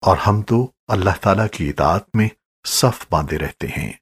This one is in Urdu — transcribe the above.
اور ہم تو اللہ تعالیٰ کی اطاعت میں صف باندھے رہتے ہیں۔